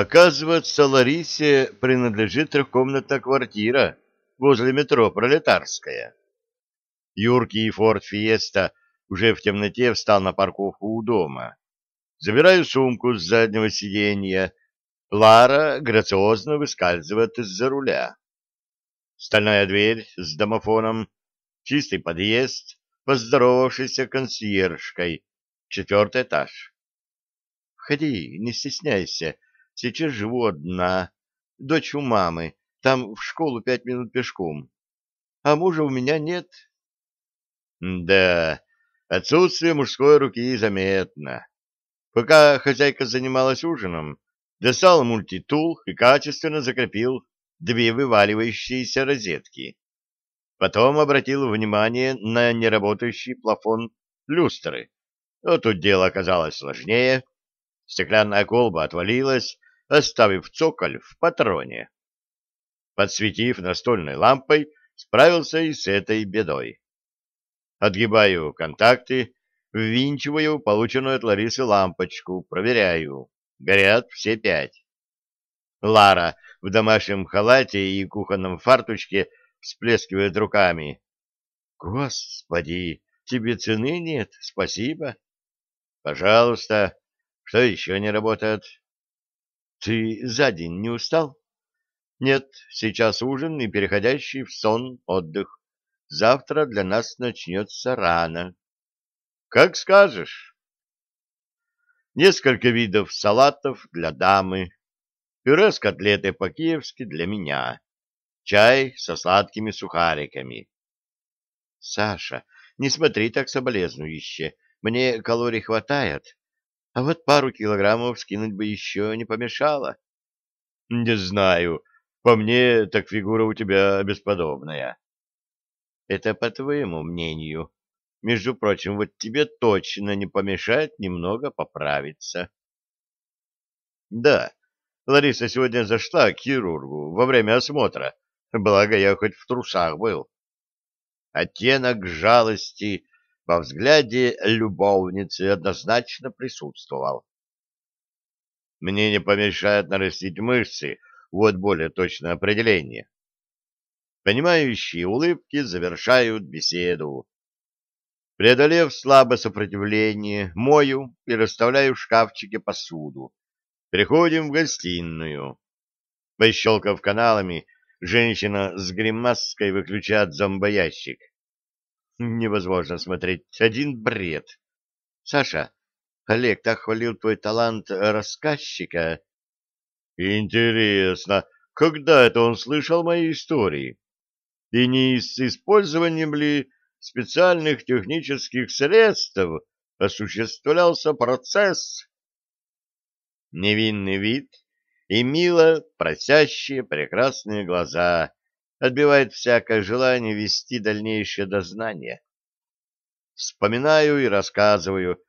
Оказывается, Ларисе принадлежит трехкомнатная квартира возле метро Пролетарская. Юркий Форд Фиеста уже в темноте встал на парковку у дома. Забираю сумку с заднего сиденья. Лара грациозно выскальзывает из-за руля. Стальная дверь с домофоном, чистый подъезд, поздоровавшийся консьержкой, четвертый этаж. Входи, не стесняйся, сейчас живу одна, дочь у мамы, там в школу пять минут пешком. А мужа у меня нет. Да, отсутствие мужской руки заметно. Пока хозяйка занималась ужином, достал мультитул и качественно закрепил две вываливающиеся розетки. Потом обратил внимание на неработающий плафон люстры. Но тут дело оказалось сложнее. Стеклянная колба отвалилась, оставив цоколь в патроне. Подсветив настольной лампой, справился и с этой бедой. Отгибаю контакты, ввинчиваю полученную от Ларисы лампочку, проверяю. Горят все пять. Лара в домашнем халате и кухонном фартучке всплескивает руками. «Господи, тебе цены нет, спасибо». «Пожалуйста. Что еще не работает?» «Ты за день не устал?» «Нет, сейчас ужин и переходящий в сон отдых. Завтра для нас начнется рано». «Как скажешь». Несколько видов салатов для дамы, пюре с котлетой по-киевски для меня, чай со сладкими сухариками. Саша, не смотри так соболезнующе, мне калорий хватает, а вот пару килограммов скинуть бы еще не помешало. Не знаю, по мне так фигура у тебя бесподобная. Это по твоему мнению. Между прочим, вот тебе точно не помешает немного поправиться. Да, Лариса сегодня зашла к хирургу во время осмотра, благо я хоть в трусах был. Оттенок жалости во взгляде любовницы однозначно присутствовал. Мне не помешает нарастить мышцы, вот более точное определение. Понимающие улыбки завершают беседу. Преодолев слабое сопротивление, мою и расставляю в шкафчике посуду, Переходим в гостиную. Пощелкав каналами, женщина с гримаской выключает зомбоящик. Невозможно смотреть. Один бред. Саша, Олег так хвалил твой талант рассказчика. Интересно, когда это он слышал мои истории? И не с использованием ли специальных технических средств осуществлялся процесс? невинный вид и мило просящие прекрасные глаза отбивает всякое желание вести дальнейшее дознание. Вспоминаю и рассказываю,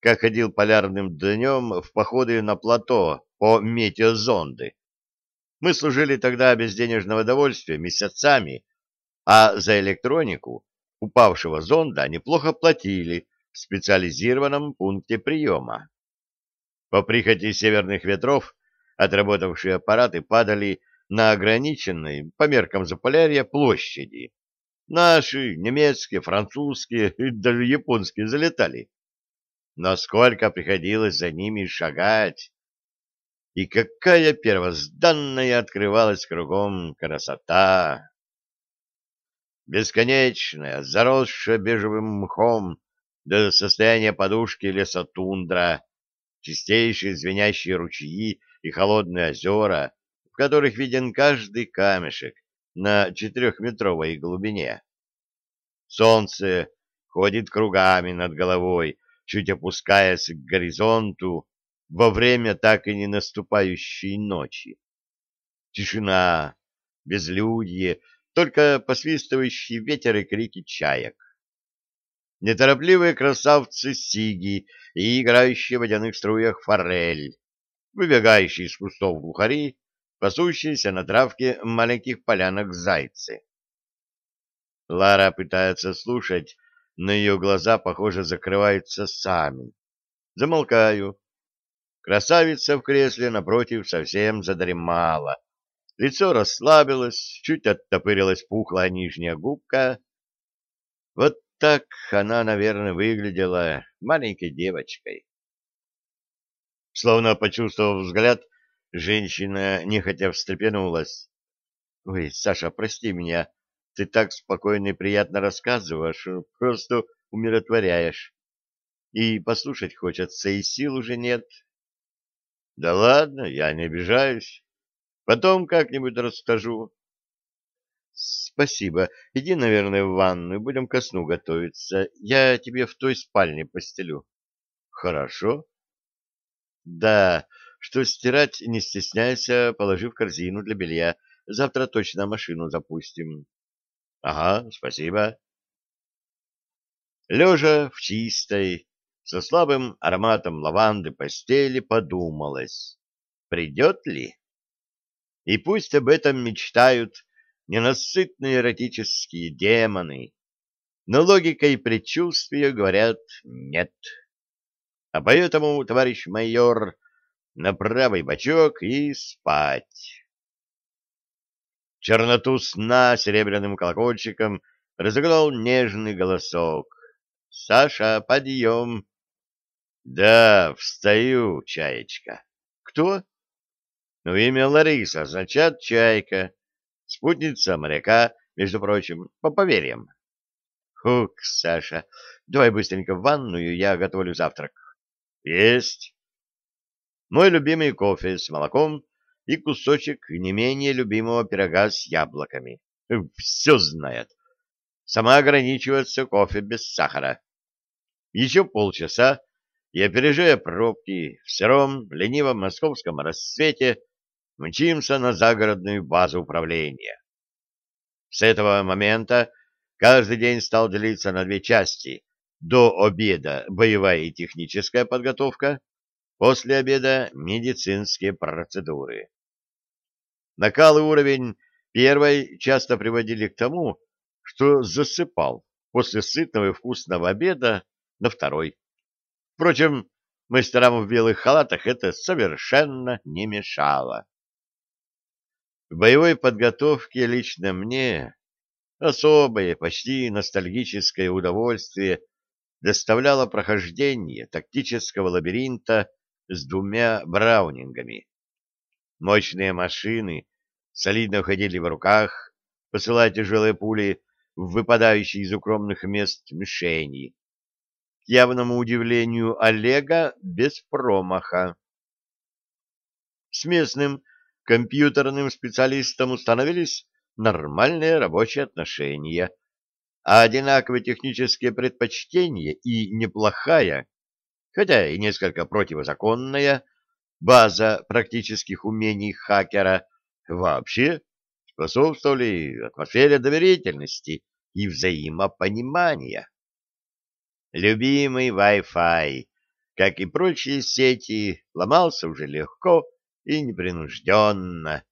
как ходил полярным днем в походы на плато по метеозонды. Мы служили тогда без денежного довольствия месяцами, а за электронику упавшего зонда неплохо платили в специализированном пункте приема. По прихоти северных ветров отработавшие аппараты падали на ограниченной, по меркам Заполярья, площади. Наши, немецкие, французские и даже японские залетали. Насколько приходилось за ними шагать. И какая первозданная открывалась кругом красота! Бесконечная, заросшая бежевым мхом до состояния подушки лесотундра, чистейшие звенящие ручьи и холодные озера, которых виден каждый камешек на четырехметровой глубине. Солнце ходит кругами над головой, чуть опускаясь к горизонту во время так и не наступающей ночи. Тишина, безлюдье, только посвистывающий ветер и крики чаек неторопливые красавцы сиги и играющие в водяных струях форель, выбегающие из кустов глухари, пасущиеся на травке маленьких полянок зайцы. Лара пытается слушать, но ее глаза, похоже, закрываются сами. Замолкаю. Красавица в кресле напротив совсем задремала. Лицо расслабилось, чуть оттопырилась пухлая нижняя губка. Вот так она, наверное, выглядела маленькой девочкой. Словно почувствовав взгляд, женщина нехотя встрепенулась. — Ой, Саша, прости меня, ты так спокойно и приятно рассказываешь, просто умиротворяешь. И послушать хочется, и сил уже нет. — Да ладно, я не обижаюсь. Потом как-нибудь расскажу. — Спасибо. Иди, наверное, в ванную, будем ко сну готовиться. Я тебе в той спальне постелю. — Хорошо. — Да, что стирать не стесняйся, положи в корзину для белья. Завтра точно машину запустим. — Ага, спасибо. Лежа в чистой, со слабым ароматом лаванды постели, подумалось, придет ли? И пусть об этом мечтают ненасытные эротические демоны, но логика и предчувствия говорят «нет». А поэтому, товарищ майор, на правый бочок и спать. Черноту сна серебряным колокольчиком разыграл нежный голосок. «Саша, подъем!» «Да, встаю, чаечка». «Кто?» «Ну, имя Лариса означает «чайка». Спутница моряка, между прочим, по поверьям. «Хук, Саша, давай быстренько в ванную, я готовлю завтрак». «Есть». Мой любимый кофе с молоком и кусочек не менее любимого пирога с яблоками. Все знает. Сама ограничивается кофе без сахара. Еще полчаса, и, опережая пробки, в сером, ленивом московском рассвете мчимся на загородную базу управления. С этого момента каждый день стал делиться на две части. До обеда боевая и техническая подготовка, после обеда медицинские процедуры. Накал и уровень первой часто приводили к тому, что засыпал после сытного и вкусного обеда на второй. Впрочем, мастерам в белых халатах это совершенно не мешало. В боевой подготовке лично мне особое, почти ностальгическое удовольствие доставляло прохождение тактического лабиринта с двумя браунингами. Мощные машины солидно ходили в руках, посылая тяжелые пули в выпадающие из укромных мест мишени. К явному удивлению Олега без промаха. С местным компьютерным специалистом установились нормальные рабочие отношения, а одинаковые технические предпочтения и неплохая, хотя и несколько противозаконная, база практических умений хакера вообще способствовали атмосфере доверительности и взаимопонимания. Любимый Wi-Fi, как и прочие сети, ломался уже легко и непринужденно.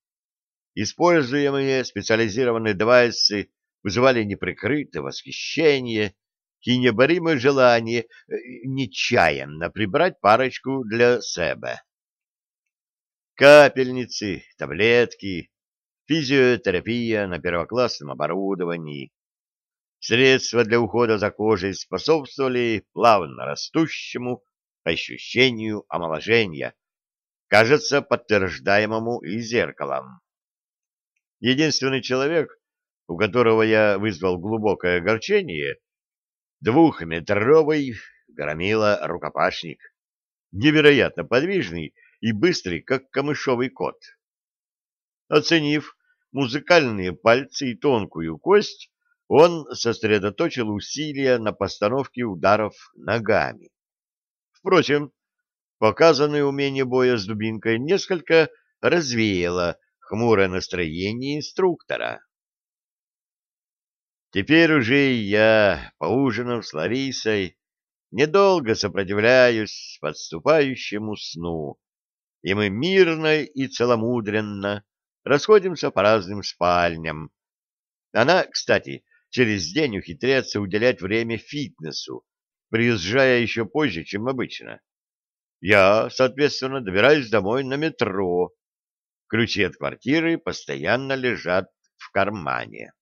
Используемые специализированные девайсы вызывали неприкрытое восхищение и необоримое желание э, нечаянно прибрать парочку для себя. Капельницы, таблетки, физиотерапия на первоклассном оборудовании. Средства для ухода за кожей способствовали плавно растущему ощущению омоложения, кажется, подтверждаемому и зеркалом. Единственный человек, у которого я вызвал глубокое огорчение, двухметровый громила рукопашник, невероятно подвижный и быстрый, как камышовый кот. Оценив музыкальные пальцы и тонкую кость, он сосредоточил усилия на постановке ударов ногами. Впрочем, показанное умение боя с дубинкой несколько развеяло хмурое настроение инструктора. Теперь уже и я, поужинав с Ларисой, недолго сопротивляюсь подступающему сну, и мы мирно и целомудренно расходимся по разным спальням. Она, кстати, через день ухитряется уделять время фитнесу, приезжая еще позже, чем обычно. Я, соответственно, добираюсь домой на метро. Ключи от квартиры постоянно лежат в кармане.